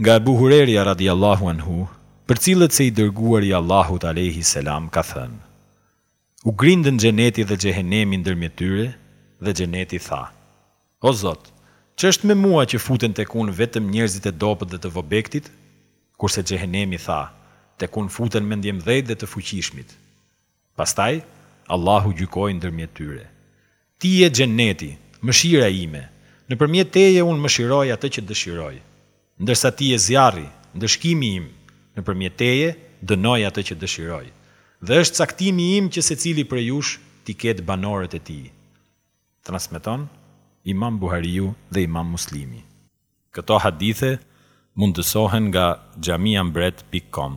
Nga Ebu Hurejrja radhijallâhu anhu përcillet se i Dërguari i Allahut alejhi selam ka thënë, U grindën Xheneti dhe Xhehenemi ndërmjet tyre dhe Xheneti tha, O Zot, ç'është me mua që futen tek unë vetëm njerëzit e dobët dhe të vobektit? Kurse Xhehenemi tha, Tek unë futen mendjemdhejtë dhe të fuqishmit. Pastaj, Allahu gjykoi ndërmjet tyre, Ti je Xheneti, mëshira ime, nëpërmjet teje unë mëshiroj atë që dëshiroj, ndërsa ti je zjarri, ndëshkimi im, nëpërmjet teje dënoj atë që dëshiroj, dhe është caktimi im që secili prej jush t'i ketë banorët e tij. Transmeton Imam Buhariu dhe Imam Muslimi. Këto hadithe mundësohen nga xhamiambret pikë kom.